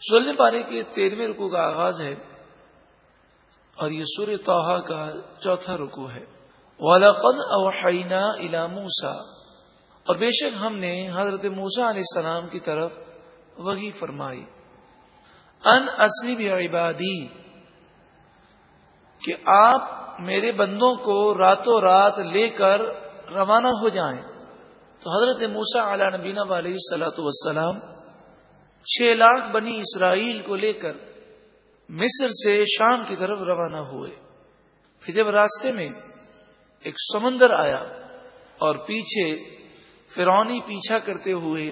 سولہ پارے کے تیرہویں رکو کا آغاز ہے اور یہ سور توحا کا چوتھا رکو ہے۔ والد اوحینا الا اور بے شک ہم نے حضرت موسا علیہ السلام کی طرف وہی فرمائی۔ ان اصلی عبادی کہ آپ میرے بندوں کو راتوں رات لے کر روانہ ہو جائیں۔ تو حضرت موسا علیہ نبینا علیہ صلاحت وسلام چھ لاکھ بنی اسرائیل کو لے کر مصر سے شام کی طرف روانہ ہوئے۔ پھر جب راستے میں ایک سمندر آیا اور پیچھے فرونی پیچھا کرتے ہوئے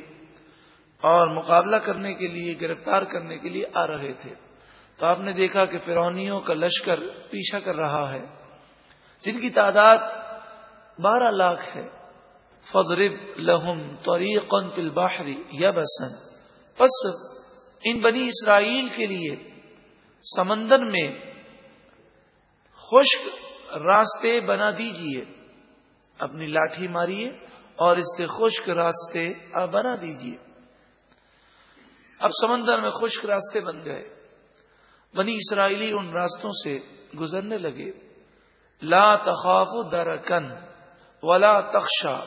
اور مقابلہ کرنے کے لیے، گرفتار کرنے کے لیے آ رہے تھے۔ تو آپ نے دیکھا کہ فرونیوں کا لشکر پیچھا کر رہا ہے۔ جن کی تعداد بارہ لاکھ ہے۔ فضرب لہم توریقن فل باہری یا بسن بس ان بنی اسرائیل کے لیے سمندر میں خشک راستے بنا دیجیے، اپنی لاٹھی ماریے اور اس سے خشک راستے بنا دیجیے۔ اب سمندر میں خشک راستے بن گئے۔ بنی اسرائیلی ان راستوں سے گزرنے لگے۔ لا تخاف درکن ولا تخشا،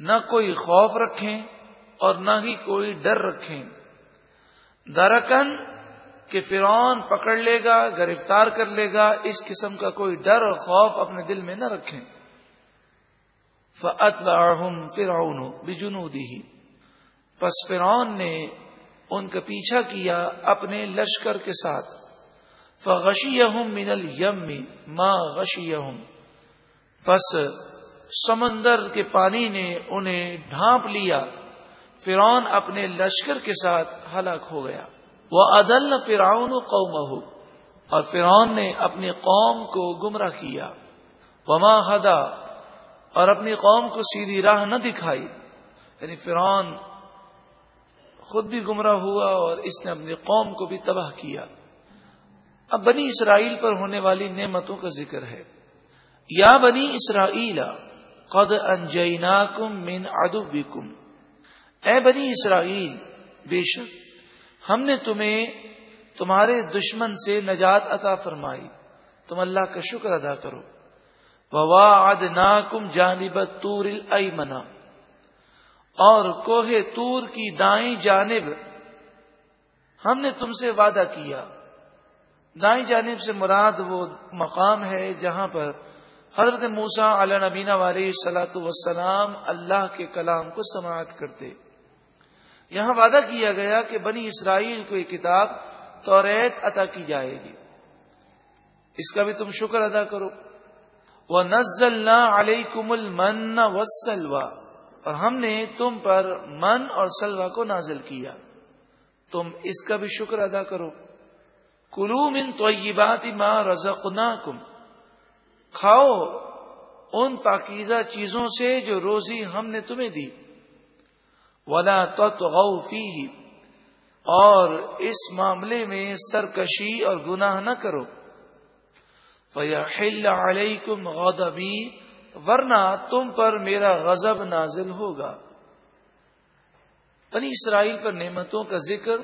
نہ کوئی خوف رکھیں اور نہ ہی کوئی ڈر رکھیں۔ درکن کہ فرعون پکڑ لے گا، گرفتار کر لے گا، اس قسم کا کوئی ڈر اور خوف اپنے دل میں نہ رکھیں۔ فعت فرعون بجنو دی پس فرعون نے ان کا پیچھا کیا اپنے لشکر کے ساتھ۔ فغشی من الیم ماں غشی پس سمندر کے پانی نے انہیں ڈھانپ لیا۔ فرعون اپنے لشکر کے ساتھ ہلاک ہو گیا۔ وہ عدل فرعون قوم اور فرعون نے اپنی قوم کو گمراہ کیا۔ وما ہدا اور اپنی قوم کو سیدھی راہ نہ دکھائی۔ یعنی فرعون خود بھی گمراہ ہوا اور اس نے اپنی قوم کو بھی تباہ کیا۔ اب بنی اسرائیل پر ہونے والی نعمتوں کا ذکر ہے۔ یا بنی اسرائیل، قد انجیناکم من عدوکم اے بنی اسرائیل، بے شک ہم نے تمہیں تمہارے دشمن سے نجات عطا فرمائی۔ تم اللہ کا شکر ادا کرو۔ واد ناکم جانب تور منا اور کوہ تور کی دائیں جانب ہم نے تم سے وعدہ کیا۔ دائیں جانب سے مراد وہ مقام ہے جہاں پر حضرت موسا علیہ نبینا والی سلاۃ وسلام اللہ کے کلام کو سماعت کرتے۔ یہاں وعدہ کیا گیا کہ بنی اسرائیل کو یہ کتاب توریت عطا کی جائے گی۔ اس کا بھی تم شکر ادا کرو۔ وہ نزل نہ علیہ کمل من وسلوا اور ہم نے تم پر من اور سلوا کو نازل کیا۔ تم اس کا بھی شکر ادا کرو۔ کلو من تو یہ بات ماں رزق کھاؤ ان پاکیزہ چیزوں سے جو روزی ہم نے تمہیں دی۔ ولا تو فی اور اس معاملے میں سرکشی اور گناہ نہ کرو۔ فیاحل علیکم غضبی، ورنہ تم پر میرا غضب نازل ہوگا۔ بنی اسرائیل پر نعمتوں کا ذکر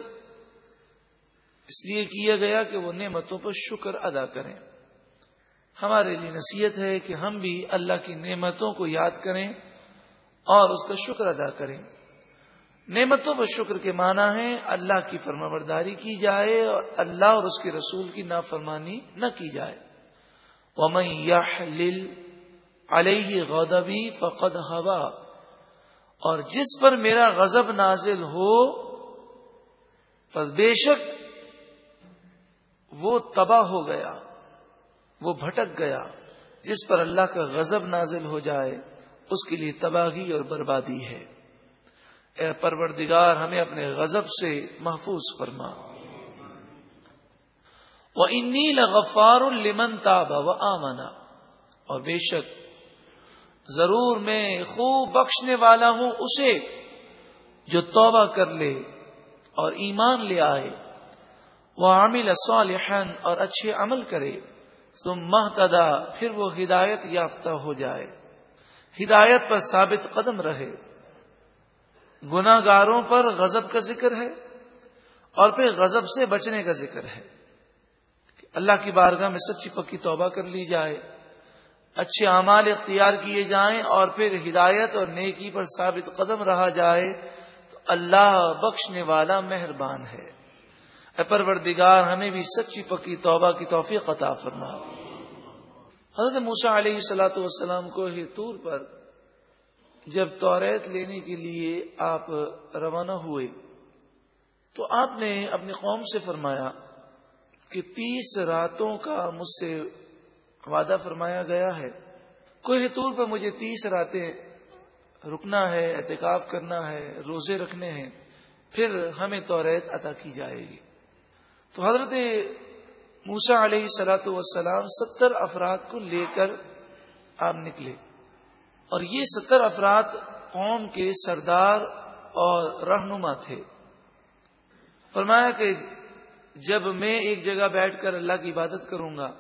اس لیے کیا گیا کہ وہ نعمتوں پر شکر ادا کریں۔ ہمارے لیے نصیحت ہے کہ ہم بھی اللہ کی نعمتوں کو یاد کریں اور اس کا شکر ادا کریں۔ نعمتوں پر شکر کے معنی ہے اللہ کی فرما برداری کی جائے اور اللہ اور اس کے رسول کی نافرمانی نہ کی جائے۔ علیہ غدبی فقد ہوا اور جس پر میرا غضب نازل ہو پس بے شک وہ تباہ ہو گیا، وہ بھٹک گیا۔ جس پر اللہ کا غضب نازل ہو جائے، اس کے لیے تباہی اور بربادی ہے۔ اے پروردگار، ہمیں اپنے غضب سے محفوظ فرما۔ وہ انی لغفار المن تاب و آمنا اور بے شک، ضرور میں خوب بخشنے والا ہوں اسے جو توبہ کر لے اور ایمان لے آئے۔ وہ عامل صالحن اور اچھے عمل کرے۔ تم محتدا پھر وہ ہدایت یافتہ ہو جائے۔ ہدایت پر ثابت قدم رہے۔ گناگاروں پر غضب کا ذکر ہے اور پھر غضب سے بچنے کا ذکر ہے کہ اللہ کی بارگاہ میں سچی پکی توبہ کر لی جائے، اچھے اعمال اختیار کیے جائیں اور پھر ہدایت اور نیکی پر ثابت قدم رہا جائے تو اللہ بخشنے والا مہربان ہے۔ اے پروردگار، ہمیں بھی سچی پکی توبہ کی توفیق عطا فرما۔ حضرت موسا علیہ سلاۃ والسلام کو ہی طور پر جب توریت لینے کے لیے آپ روانہ ہوئے تو آپ نے اپنی قوم سے فرمایا کہ تیس راتوں کا مجھ سے وعدہ فرمایا گیا ہے۔ کوئی طور پر مجھے تیس راتیں رکنا ہے احتکاب کرنا ہے، روزے رکھنے ہیں، پھر ہمیں توریت عطا کی جائے گی۔ تو حضرت موسا علیہ سلاۃ والسلام ستر افراد کو لے کر آپ نکلے۔ اور یہ ستر افراد قوم کے سردار اور رہنما تھے۔ فرمایا کہ جب میں ایک جگہ بیٹھ کر اللہ کی عبادت کروں گا،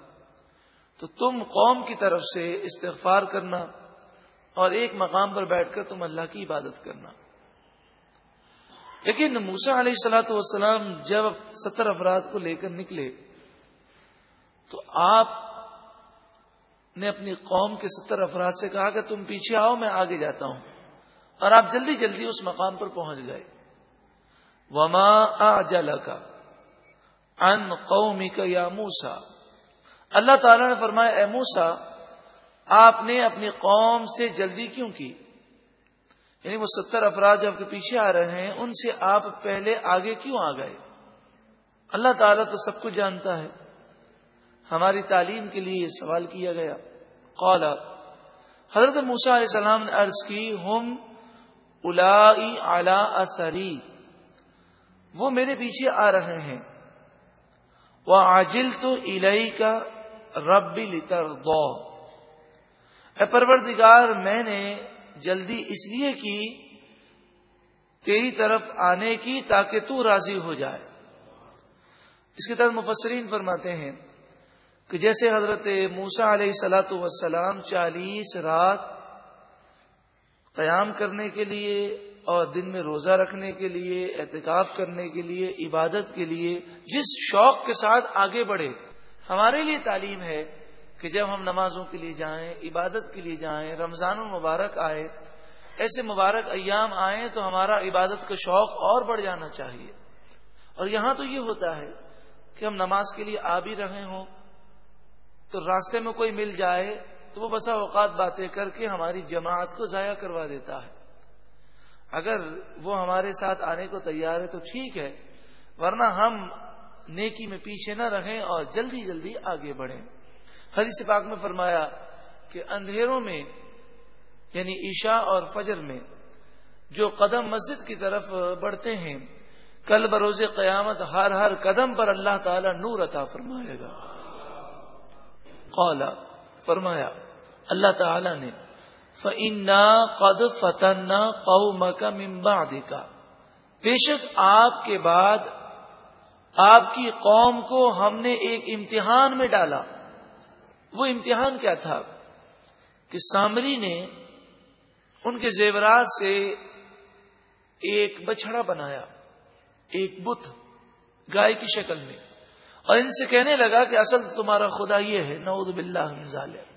تو تم قوم کی طرف سے استغفار کرنا اور ایک مقام پر بیٹھ کر تم اللہ کی عبادت کرنا۔ لیکن موسا علیہ السلاۃ والسلام جب ستر افراد کو لے کر نکلے، تو آپ نے اپنی قوم کے ستر افراد سے کہا کہ تم پیچھے آؤ، میں آگے جاتا ہوں۔ اور آپ جلدی جلدی اس مقام پر پہنچ گئے۔ وما جل کا ان قومی کا یا موسا اللہ تعالی نے فرمایا، اے موسا آپ نے اپنی قوم سے جلدی کیوں کی؟ یعنی وہ ستر افراد جو آپ کے پیچھے آ رہے ہیں، ان سے آپ پہلے آگے کیوں آ گئے؟ اللہ تعالیٰ تو سب کچھ جانتا ہے۔ ہماری تعلیم کے لیے یہ سوال کیا گیا۔ قال، حضرت موسا علیہ السلام نے عرض کی، ہم الا اثری، وہ میرے پیچھے آ رہے ہیں۔ وہ آجل تو الہی کا رب لتر دو اے پروردگار، میں نے جلدی اس لیے کی، تیری طرف آنے کی تاکہ تو راضی ہو جائے۔ اس کے تحت مفسرین فرماتے ہیں کہ جیسے حضرت موسا علیہ سلاۃ وسلام چالیس رات قیام کرنے کے لیے اور دن میں روزہ رکھنے کے لیے احتکاف کرنے کے لیے، عبادت کے لیے جس شوق کے ساتھ آگے بڑھے، ہمارے لیے تعلیم ہے کہ جب ہم نمازوں کے لیے جائیں، عبادت کے لیے جائیں، رمضان المبارک آئے، ایسے مبارک ایام آئیں تو ہمارا عبادت کا شوق اور بڑھ جانا چاہیے۔ اور یہاں تو یہ ہوتا ہے کہ ہم نماز کے لیے آ بھی رہے ہوں تو راستے میں کوئی مل جائے تو وہ بسا اوقات باتیں کر کے ہماری جماعت کو ضائع کروا دیتا ہے۔ اگر وہ ہمارے ساتھ آنے کو تیار ہے تو ٹھیک ہے، ورنہ ہم نیکی میں پیچھے نہ رہیں اور جلدی جلدی آگے بڑھیں۔ حدیث پاک میں فرمایا کہ اندھیروں میں یعنی عشاء اور فجر میں جو قدم مسجد کی طرف بڑھتے ہیں، کل بروز قیامت ہر ہر قدم پر اللہ تعالی نور عطا فرمائے گا۔ قولا فرمایا، اللہ تعالی نے فنا قد فتن قوم کا ممباد کا بے شک آپ کے بعد آپ کی قوم کو ہم نے ایک امتحان میں ڈالا۔ وہ امتحان کیا تھا؟ کہ سامری نے ان کے زیورات سے ایک بچڑا بنایا، ایک بت، گائے کی شکل میں۔ اور ان سے کہنے لگا کہ اصل تمہارا خدا یہ ہے، نعوذ باللہ من ظالم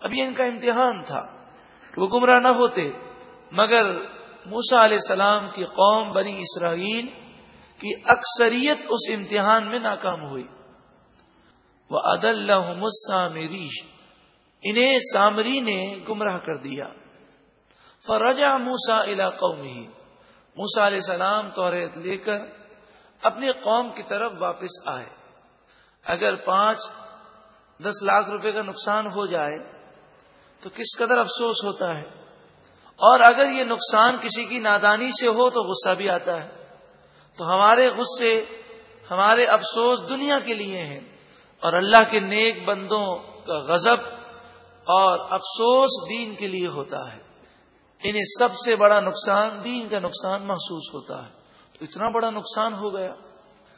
اب یہ ان کا امتحان تھا کہ وہ گمراہ نہ ہوتے، مگر موسا علیہ السلام کی قوم بنی اسرائیل کی اکثریت اس امتحان میں ناکام ہوئی۔ وہ عد اللہ انہیں سامری نے گمراہ کر دیا۔ فرجا موسا علاقوں میں ہی موسا علیہ السلام توریت لے کر اپنی قوم کی طرف واپس آئے۔ اگر پانچ، دس لاکھ روپے کا نقصان ہو جائے، تو کس قدر افسوس ہوتا ہے؟ اور اگر یہ نقصان کسی کی نادانی سے ہو تو غصہ بھی آتا ہے۔ تو ہمارے غصے، ہمارے افسوس دنیا کے لیے ہیں۔ اور اللہ کے نیک بندوں کا غضب اور افسوس دین کے لیے ہوتا ہے۔ انہیں سب سے بڑا نقصان دین کا نقصان محسوس ہوتا ہے۔ تو اتنا بڑا نقصان ہو گیا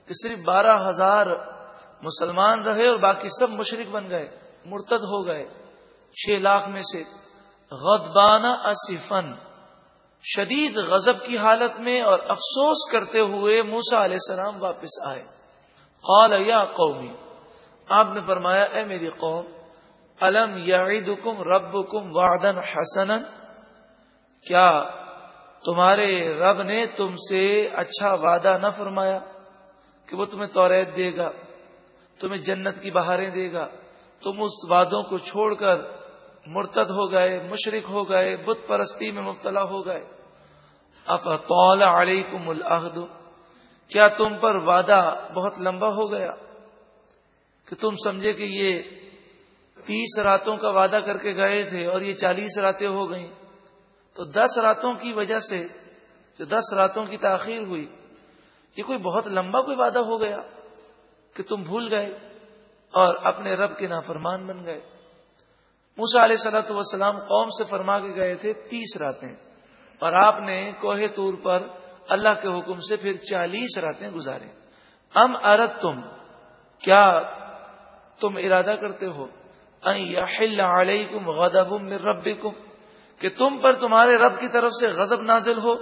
کہ صرف بارہ ہزار مسلمان رہے اور باقی سب مشرق بن گئے، مرتد ہو گئے۔ چھ لاکھ میں سے۔ غدبانہ اصفن شدید غضب کی حالت میں اور افسوس کرتے ہوئے موسا علیہ السلام واپس آئے۔ قال، یا قومی، آپ نے فرمایا، اے میری قوم، الم یعیدکم ربکم وعدا حسنا؟ کیا تمہارے رب نے تم سے اچھا وعدہ نہ فرمایا کہ وہ تمہیں توریت دے گا؟ تمہیں جنت کی بہاریں دے گا۔ تم اس وعدوں کو چھوڑ کر مرتد ہو گئے، مشرق ہو گئے، بت پرستی میں مبتلا ہو گئے۔ اف علیکم العہد۔ کیا تم پر وعدہ بہت لمبا ہو گیا؟ کہ تم سمجھے کہ یہ تیس راتوں کا وعدہ کر کے گئے تھے اور یہ چالیس راتیں ہو گئیں۔ تو دس راتوں کی وجہ سے جو دس راتوں کی تاخیر ہوئی، یہ کوئی بہت لمبا کوئی وعدہ ہو گیا؟ کہ تم بھول گئے اور اپنے رب کے نافرمان بن گئے۔ موسا علیہ سلاۃ وسلام قوم سے فرما کے گئے تھے تیس راتیں اور آپ نے کوہ طور پر اللہ کے حکم سے پھر چالیس راتیں گزارے ام ارد تم کیا تم ارادہ کرتے ہو؟ علیکم غضب من ربکم، کہ تم پر تمہارے رب کی طرف سے غضب نازل ہو۔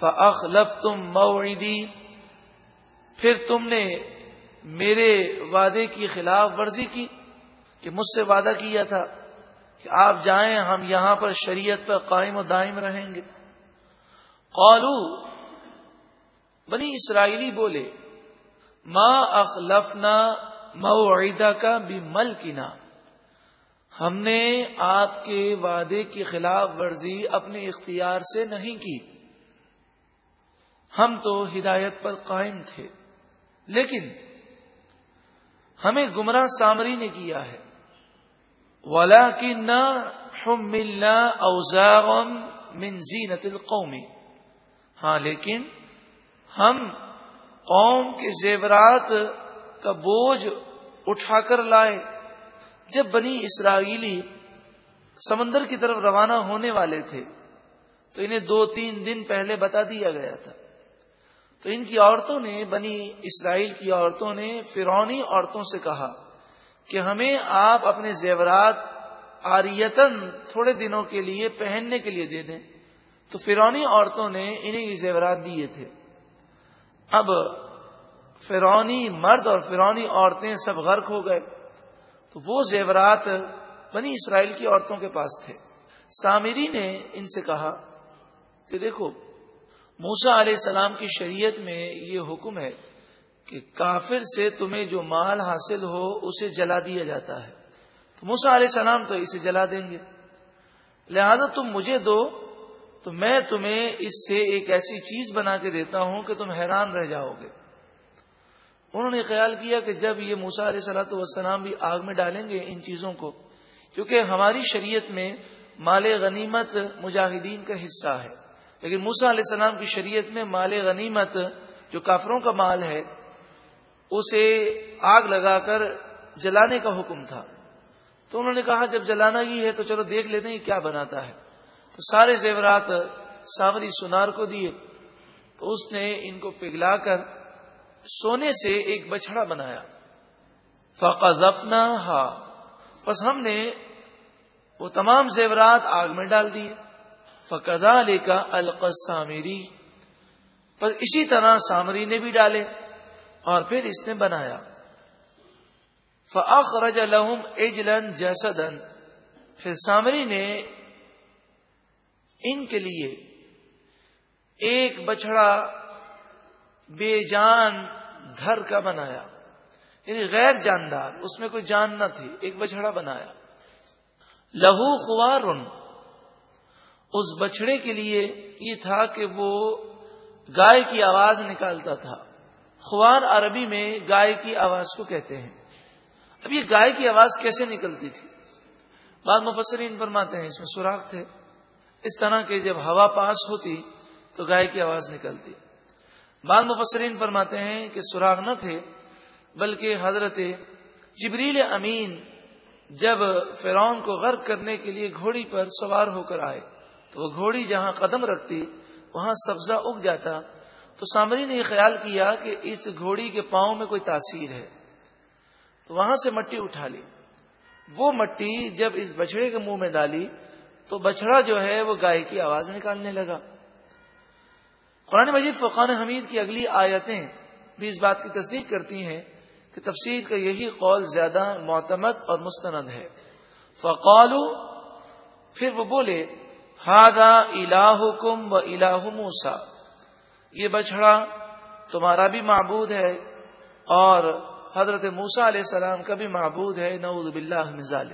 فَأَخْلَفْتُمْ مَوْعِدِي پھر تم نے میرے وعدے کی خلاف ورزی کی کہ مجھ سے وعدہ کیا تھا کہ آپ جائیں، ہم یہاں پر شریعت پر قائم و دائم رہیں گے۔ قالو، بنی اسرائیلی بولے، ما اخلفنا موعدہ کا بھی مل ہم نے آپ کے وعدے کی خلاف ورزی اپنے اختیار سے نہیں کی۔ ہم تو ہدایت پر قائم تھے۔ لیکن ہمیں گمراہ سامری نے کیا ہے۔ ولا کی نہ ملنا من زینت القومی ہاں لیکن ہم قوم کے زیورات کا بوجھ اٹھا کر لائے۔ جب بنی اسرائیلی سمندر کی طرف روانہ ہونے والے تھے، تو انہیں دو تین دن پہلے بتا دیا گیا تھا۔ تو ان کی عورتوں نے، بنی اسرائیل کی عورتوں نے فرونی عورتوں سے کہا کہ ہمیں آپ اپنے زیورات آریتن تھوڑے دنوں کے لیے پہننے کے لیے دے دیں۔ تو فرونی عورتوں نے انہیں زیورات دیے تھے۔ اب فرونی مرد اور فرونی عورتیں سب غرق ہو گئے۔ تو وہ زیورات بنی اسرائیل کی عورتوں کے پاس تھے۔ سامری نے ان سے کہا کہ دیکھو موسا علیہ السلام کی شریعت میں یہ حکم ہے کہ کافر سے تمہیں جو مال حاصل ہو اسے جلا دیا جاتا ہے۔ تو موسا علیہ السلام تو اسے جلا دیں گے۔ لہذا تم مجھے دو، تو میں تمہیں اس سے ایک ایسی چیز بنا کے دیتا ہوں کہ تم حیران رہ جاؤ گے۔ انہوں نے خیال کیا کہ جب یہ موسا علیہ سلاۃ والسلام بھی آگ میں ڈالیں گے ان چیزوں کو، کیونکہ ہماری شریعت میں مال غنیمت مجاہدین کا حصہ ہے۔ لیکن موسا علیہ السلام کی شریعت میں مال غنیمت جو کافروں کا مال ہے، اسے آگ لگا کر جلانے کا حکم تھا۔ تو انہوں نے کہا، جب جلانا ہی ہے تو چلو دیکھ لیتے ہیں کیا بناتا ہے۔ تو سارے زیورات سامری سنار کو دیے۔ تو اس نے ان کو پگھلا کر سونے سے ایک بچڑا بنایا۔ فقا زفنا ہا بس ہم نے وہ تمام زیورات آگ میں ڈال دیے۔ فقدا لے کا القسامری پر اسی طرح سامری نے بھی ڈالے اور پھر اس نے بنایا۔ فخرج لہم اجلن جسدن پھر سامری نے ان کے لیے ایک بچڑا بے جان دھر کا بنایا۔ یعنی غیر جاندار، اس میں کوئی جان نہ تھی، ایک بچڑا بنایا۔ لہو خوار۔ اس بچڑے کے لیے یہ تھا کہ وہ گائے کی آواز نکالتا تھا۔ خوار عربی میں گائے کی آواز کو کہتے ہیں۔ اب یہ گائے کی آواز کیسے نکلتی تھی؟ بعض مفسرین فرماتے ہیں اس میں سوراخ تھے۔ اس طرح کے جب ہوا پاس ہوتی تو گائے کی آواز نکلتی۔ بعض مفسرین فرماتے ہیں کہ سراغ نہ تھے، بلکہ حضرت جبریل امین جب فرعون کو غرق کرنے کے لیے گھوڑی پر سوار ہو کر آئے۔ تو وہ گھوڑی جہاں قدم رکھتی، وہاں سبزہ اگ جاتا۔ تو سامری نے یہ خیال کیا کہ اس گھوڑی کے پاؤں میں کوئی تاثیر ہے۔ تو وہاں سے مٹی اٹھا لی۔ وہ مٹی جب اس بچڑے کے منہ میں ڈالی، تو بچڑا جو ہے وہ گائے کی آواز نکالنے لگا۔ قرآن مجید فقان حمید کی اگلی آیتیں بھی اس بات کی تصدیق کرتی ہیں کہ تفسیر کا یہی قول زیادہ معتمد اور مستند ہے۔ فقالو پھر وہ بولے ہادا الہ کم و الہ موسا یہ بچڑا تمہارا بھی معبود ہے اور حضرت موسا علیہ السلام کا بھی معبود ہے، نعوذ باللہ مزال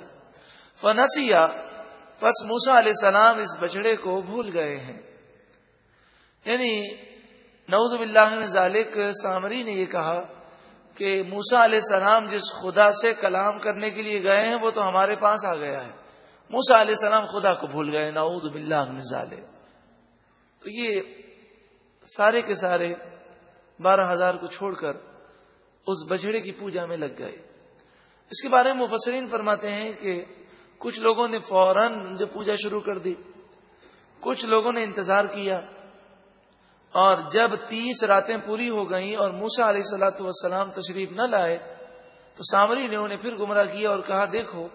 فنسیا بس موسا علیہ السلام اس بچڑے کو بھول گئے ہیں۔ یعنی نعوذ باللہ ذالک، سامری نے یہ کہا کہ موسا علیہ السلام جس خدا سے کلام کرنے کے لیے گئے ہیں، وہ تو ہمارے پاس آ گیا ہے۔ موسا علیہ السلام خدا کو بھول گئے، نعوذ باللہ ظالے تو یہ سارے کے سارے بارہ ہزار کو چھوڑ کر اس بچڑے کی پوجا میں لگ گئے۔ اس کے بارے میں مفسرین فرماتے ہیں کہ کچھ لوگوں نے فوراً جو پوجا شروع کر دی، کچھ لوگوں نے انتظار کیا اور جب تیس راتیں پوری ہو گئیں اور موسا علیہ سلاۃ والسلام تشریف نہ لائے، تو سامری نے انہیں پھر گمراہ کیا اور کہا، دیکھو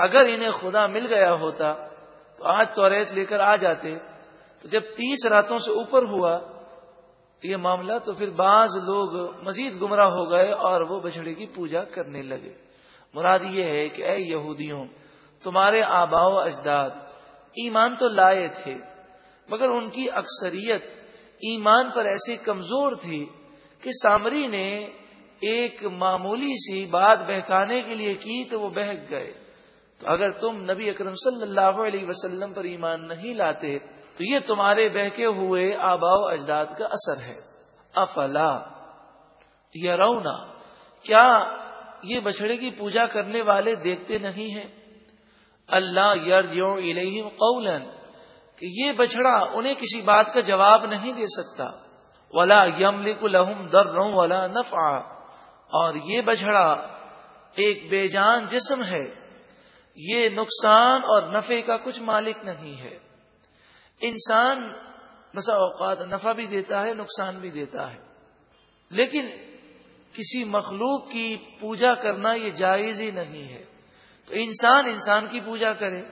اگر انہیں خدا مل گیا ہوتا، تو آج تو ریت لے کر آ جاتے۔ تو جب تیس راتوں سے اوپر ہوا، یہ معاملہ تو پھر بعض لوگ مزید گمراہ ہو گئے اور وہ بچڑے کی پوجا کرنے لگے۔ مراد یہ ہے کہ اے یہودیوں، تمہارے آبا و اجداد ایمان تو لائے تھے، مگر ان کی اکثریت ایمان پر ایسی کمزور تھی کہ سامری نے ایک معمولی سی بات بہکانے کے لیے کی تو وہ بہک گئے۔ تو اگر تم نبی اکرم صلی اللہ علیہ وسلم پر ایمان نہیں لاتے، تو یہ تمہارے بہکے ہوئے آبا و اجداد کا اثر ہے۔ افلا یا رونا کیا یہ بچڑے کی پوجا کرنے والے دیکھتے نہیں ہیں؟ اللہ یار قولن کہ یہ بچڑا انہیں کسی بات کا جواب نہیں دے سکتا۔ ولا یم لہم در ولا نفع اور یہ بچڑا ایک بے جان جسم ہے۔ یہ نقصان اور نفع کا کچھ مالک نہیں ہے۔ انسان بسا اوقات نفع بھی دیتا ہے، نقصان بھی دیتا ہے۔ لیکن کسی مخلوق کی پوجا کرنا یہ جائز ہی نہیں ہے۔ تو انسان انسان کی پوجا کرے۔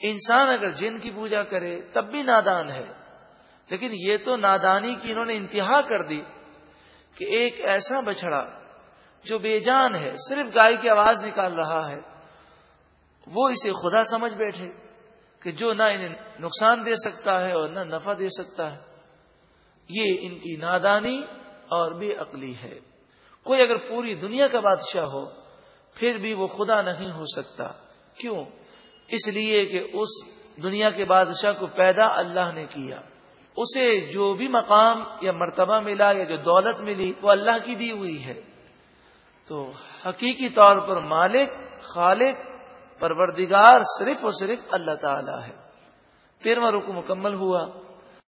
انسان اگر جن کی پوجا کرے، تب بھی نادان ہے۔ لیکن یہ تو نادانی کی انہوں نے انتہا کر دی کہ ایک ایسا بچڑا جو بے جان ہے، صرف گائے کی آواز نکال رہا ہے۔ وہ اسے خدا سمجھ بیٹھے کہ جو نہ انہیں نقصان دے سکتا ہے اور نہ نفع دے سکتا ہے، یہ ان کی نادانی اور بے عقلی ہے۔ کوئی اگر پوری دنیا کا بادشاہ ہو، پھر بھی وہ خدا نہیں ہو سکتا۔ کیوں؟ اس لیے کہ اس دنیا کے بادشاہ کو پیدا اللہ نے کیا۔ اسے جو بھی مقام یا مرتبہ ملا یا جو دولت ملی، وہ اللہ کی دی ہوئی ہے۔ تو حقیقی طور پر مالک، خالق پروردگار صرف اور صرف اللہ تعالی ہے۔ تیرواں رکو مکمل ہوا۔